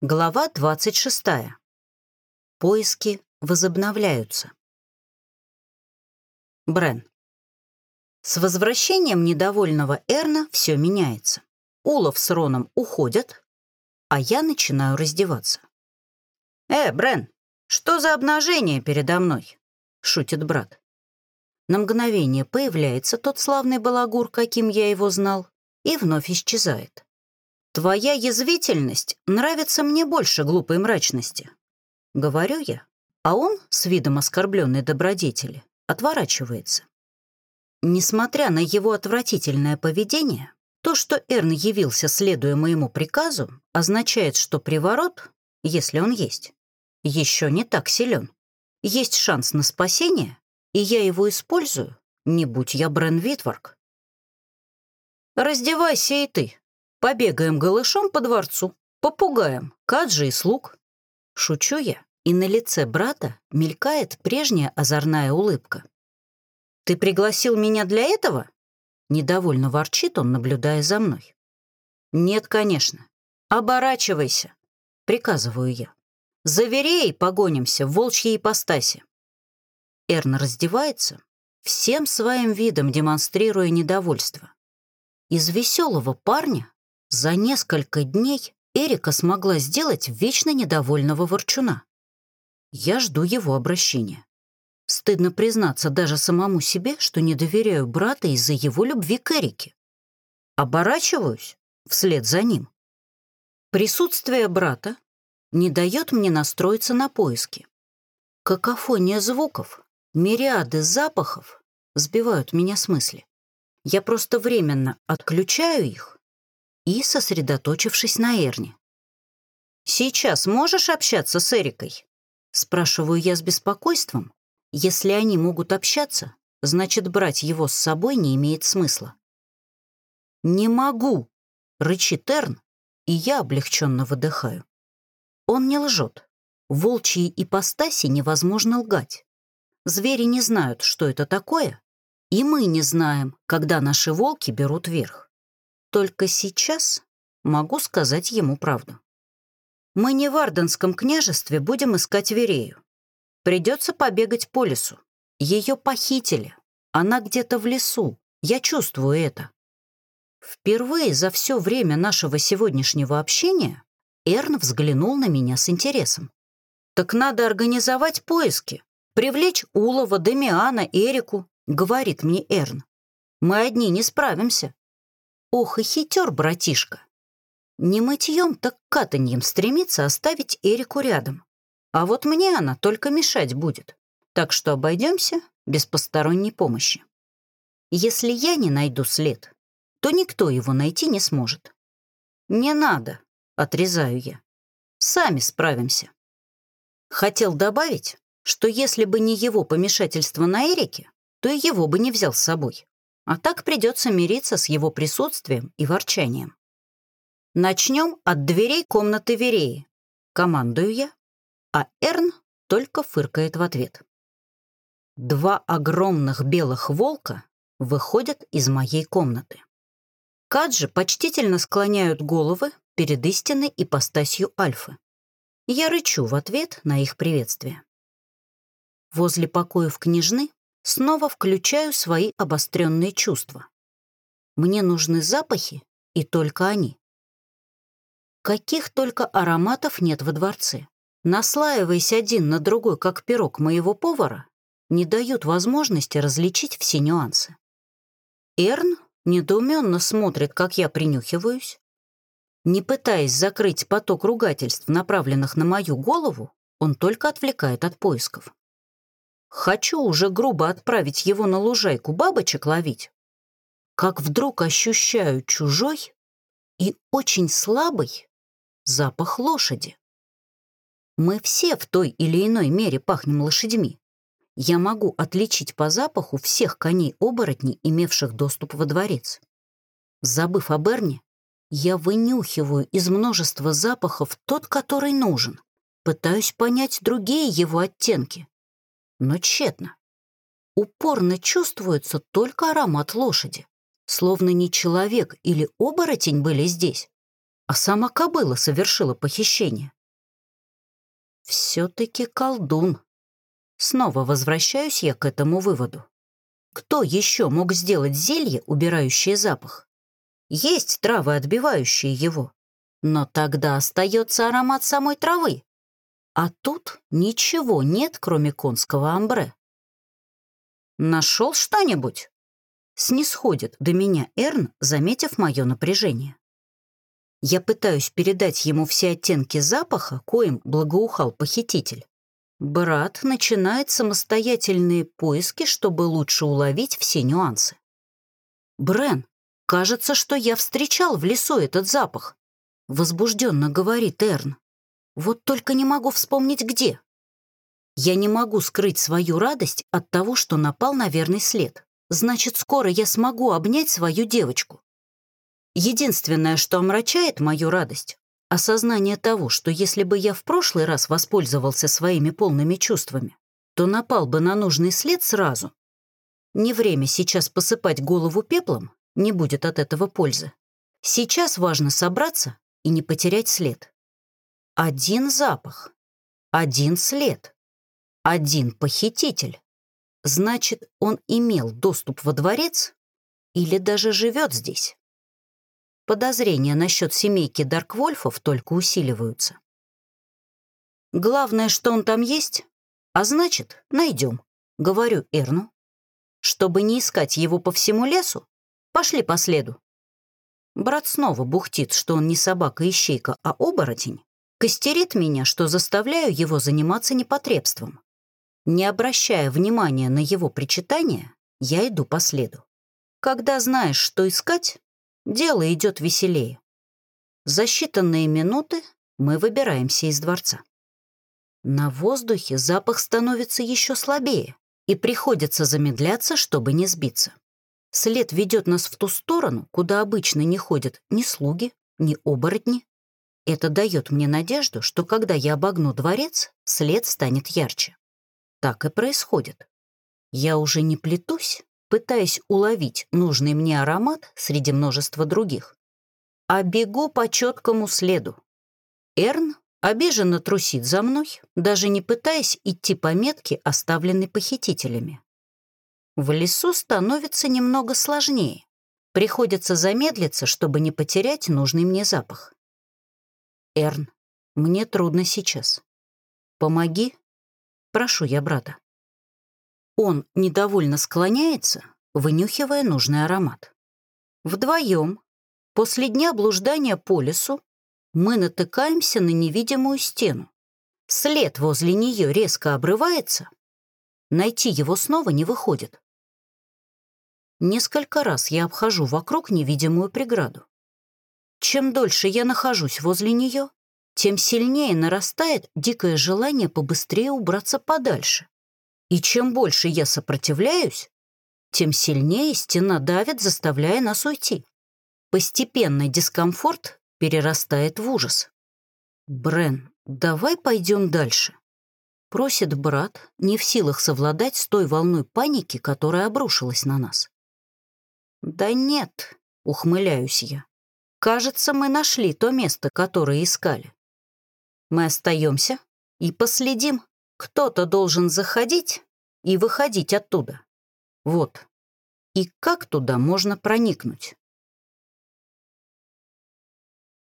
Глава 26. Поиски возобновляются. Брен. С возвращением недовольного Эрна все меняется. Улов с Роном уходят, а я начинаю раздеваться. «Э, Брен, что за обнажение передо мной?» — шутит брат. На мгновение появляется тот славный балагур, каким я его знал, и вновь исчезает. «Твоя язвительность нравится мне больше глупой мрачности», — говорю я, а он, с видом оскорбленной добродетели, отворачивается. Несмотря на его отвратительное поведение, то, что Эрн явился, следуя моему приказу, означает, что приворот, если он есть, еще не так силен. Есть шанс на спасение, и я его использую, не будь я Брен Витворк. «Раздевайся и ты», Побегаем голышом по дворцу, попугаем, каджи и слуг. Шучу я, и на лице брата мелькает прежняя озорная улыбка. «Ты пригласил меня для этого?» Недовольно ворчит он, наблюдая за мной. «Нет, конечно. Оборачивайся», — приказываю я. «Заверей, погонимся в волчьей ипостаси». Эрн раздевается, всем своим видом демонстрируя недовольство. Из веселого парня за несколько дней Эрика смогла сделать вечно недовольного ворчуна. Я жду его обращения. Стыдно признаться даже самому себе, что не доверяю брата из-за его любви к Эрике. Оборачиваюсь вслед за ним. Присутствие брата не дает мне настроиться на поиски. Какофония звуков, мириады запахов сбивают меня с мысли. Я просто временно отключаю их и сосредоточившись на Эрне. «Сейчас можешь общаться с Эрикой?» Спрашиваю я с беспокойством. Если они могут общаться, значит, брать его с собой не имеет смысла. «Не могу!» — рычит Эрн, и я облегченно выдыхаю. Он не лжет. В волчьей ипостаси невозможно лгать. Звери не знают, что это такое, и мы не знаем, когда наши волки берут верх. Только сейчас могу сказать ему правду. Мы не в Арденском княжестве будем искать Верею. Придется побегать по лесу. Ее похитили. Она где-то в лесу. Я чувствую это. Впервые за все время нашего сегодняшнего общения Эрн взглянул на меня с интересом. «Так надо организовать поиски, привлечь Улова, Демиана, Эрику», — говорит мне Эрн. «Мы одни не справимся. Ох и хитер, братишка. Не мытьем, так катаньем стремится оставить Эрику рядом. А вот мне она только мешать будет. Так что обойдемся без посторонней помощи. Если я не найду след, то никто его найти не сможет. Не надо, отрезаю я. Сами справимся. Хотел добавить, что если бы не его помешательство на Эрике, то и его бы не взял с собой. А так придется мириться с его присутствием и ворчанием. Начнем от дверей комнаты Вереи. Командую я, а Эрн только фыркает в ответ. Два огромных белых волка выходят из моей комнаты. Каджи почтительно склоняют головы перед истинной ипостасью Альфы. Я рычу в ответ на их приветствие. Возле покоев княжны снова включаю свои обостренные чувства. Мне нужны запахи, и только они. Каких только ароматов нет во дворце. Наслаиваясь один на другой, как пирог моего повара, не дают возможности различить все нюансы. Эрн недоуменно смотрит, как я принюхиваюсь. Не пытаясь закрыть поток ругательств, направленных на мою голову, он только отвлекает от поисков. Хочу уже грубо отправить его на лужайку бабочек ловить, как вдруг ощущаю чужой и очень слабый запах лошади. Мы все в той или иной мере пахнем лошадьми. Я могу отличить по запаху всех коней-оборотней, имевших доступ во дворец. Забыв о Берне, я вынюхиваю из множества запахов тот, который нужен. Пытаюсь понять другие его оттенки но тщетно. Упорно чувствуется только аромат лошади, словно не человек или оборотень были здесь, а сама кобыла совершила похищение. Все-таки колдун. Снова возвращаюсь я к этому выводу. Кто еще мог сделать зелье, убирающее запах? Есть травы, отбивающие его. Но тогда остается аромат самой травы. А тут ничего нет, кроме конского амбре. «Нашел что-нибудь?» Снисходит до меня Эрн, заметив мое напряжение. Я пытаюсь передать ему все оттенки запаха, коим благоухал похититель. Брат начинает самостоятельные поиски, чтобы лучше уловить все нюансы. «Брен, кажется, что я встречал в лесу этот запах», — возбужденно говорит Эрн. «Вот только не могу вспомнить, где». Я не могу скрыть свою радость от того, что напал на верный след. Значит, скоро я смогу обнять свою девочку. Единственное, что омрачает мою радость, осознание того, что если бы я в прошлый раз воспользовался своими полными чувствами, то напал бы на нужный след сразу. Не время сейчас посыпать голову пеплом, не будет от этого пользы. Сейчас важно собраться и не потерять след. Один запах, один след, один похититель. Значит, он имел доступ во дворец или даже живет здесь. Подозрения насчет семейки Дарквольфов только усиливаются. Главное, что он там есть, а значит, найдем, говорю Эрну. Чтобы не искать его по всему лесу, пошли по следу. Брат снова бухтит, что он не собака-ищейка, а оборотень, костерит меня, что заставляю его заниматься непотребством. Не обращая внимания на его причитания, я иду по следу. Когда знаешь, что искать, дело идет веселее. За считанные минуты мы выбираемся из дворца. На воздухе запах становится еще слабее, и приходится замедляться, чтобы не сбиться. След ведет нас в ту сторону, куда обычно не ходят ни слуги, ни оборотни. Это дает мне надежду, что когда я обогну дворец, след станет ярче. Так и происходит. Я уже не плетусь, пытаясь уловить нужный мне аромат среди множества других, а бегу по четкому следу. Эрн обиженно трусит за мной, даже не пытаясь идти по метке, оставленной похитителями. В лесу становится немного сложнее. Приходится замедлиться, чтобы не потерять нужный мне запах. Эрн, мне трудно сейчас. Помоги, прошу я брата. Он недовольно склоняется, вынюхивая нужный аромат. Вдвоем, после дня блуждания по лесу, мы натыкаемся на невидимую стену. След возле нее резко обрывается. Найти его снова не выходит. Несколько раз я обхожу вокруг невидимую преграду. Чем дольше я нахожусь возле нее, тем сильнее нарастает дикое желание побыстрее убраться подальше. И чем больше я сопротивляюсь, тем сильнее стена давит, заставляя нас уйти. Постепенный дискомфорт перерастает в ужас. «Брен, давай пойдем дальше», — просит брат, не в силах совладать с той волной паники, которая обрушилась на нас. «Да нет», — ухмыляюсь я. «Кажется, мы нашли то место, которое искали. Мы остаемся и последим». Кто-то должен заходить и выходить оттуда. Вот. И как туда можно проникнуть?